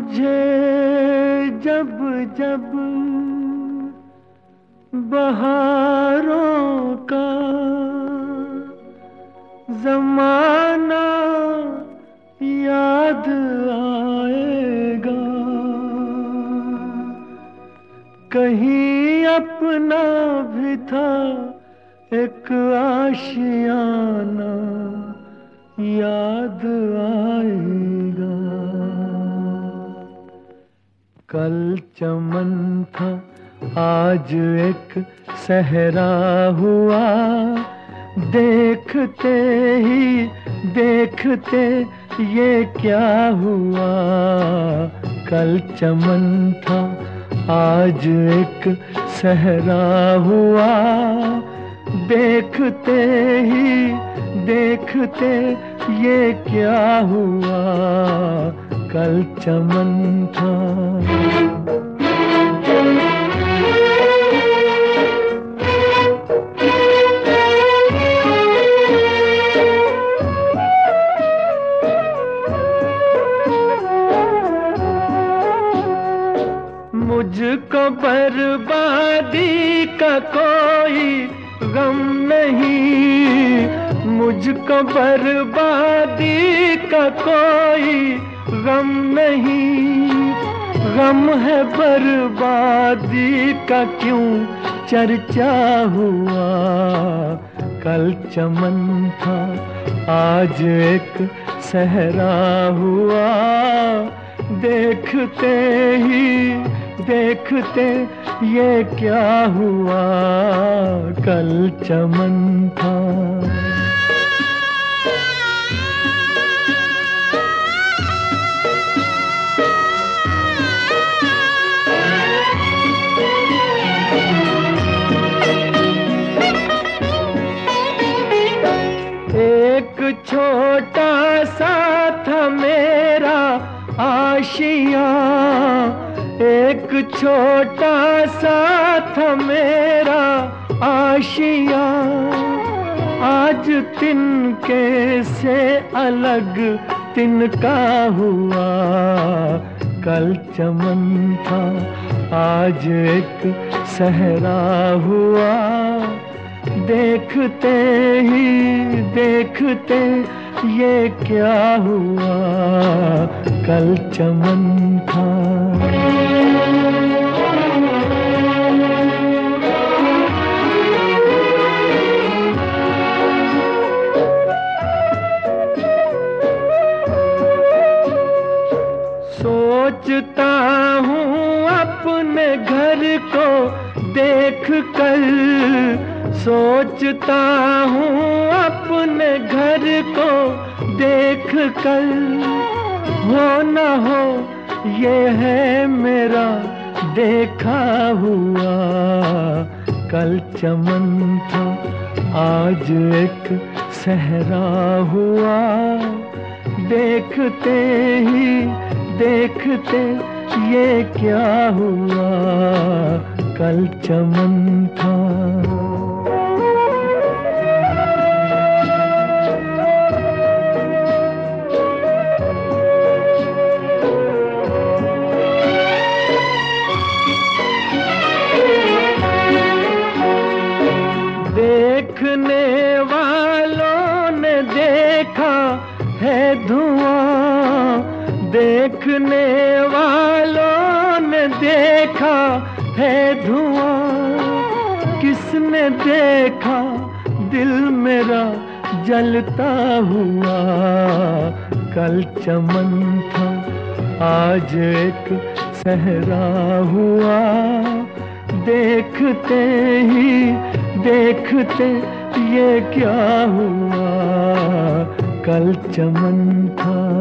मुझे जब जब बहारों का जमाना याद आएगा। कहीं अपना भी था एक आशियाना याद आएगा कल चमन था, आज एक सहरा हुआ। देखते ही, देखते ये क्या हुआ? कल चमन था, आज एक सहरा हुआ। देखते ही, देखते ये क्या हुआ? कल चमन था। मुझको बर्बादी का कोई गम नहीं। मुझको बर्बादी का कोई गम नहीं, गम है बर्बादी का क्यों चर्चा हुआ? कल चमन था, आज एक सहरा हुआ। देखते ही, देखते ये क्या हुआ? कल चमन था। एक छोटा सा था मेरा आशिया। एक छोटा सा था मेरा आशिया। आज तिनके से अलग तिनका हुआ कल चमन था, आज एक सहरा हुआ। देखते ही देखते ये क्या हुआ? कल चमन था। सोचता हूँ अपने घर को देख कर सोचता हूँ अपने घर को देख कर। हो न हो, ये है मेरा देखा हुआ कल चमन था, आज एक सहरा हुआ। देखते ही, देखते ये क्या हुआ, कल चमन था देखने वालों ने देखा है धुआँ। देखने वालों ने देखा है धुआँ। किसने देखा? दिल मेरा जलता हुआ। कल चमन था, आज एक सहरा हुआ। देखते ही, देखते ये क्या हुआ? कल चमन था।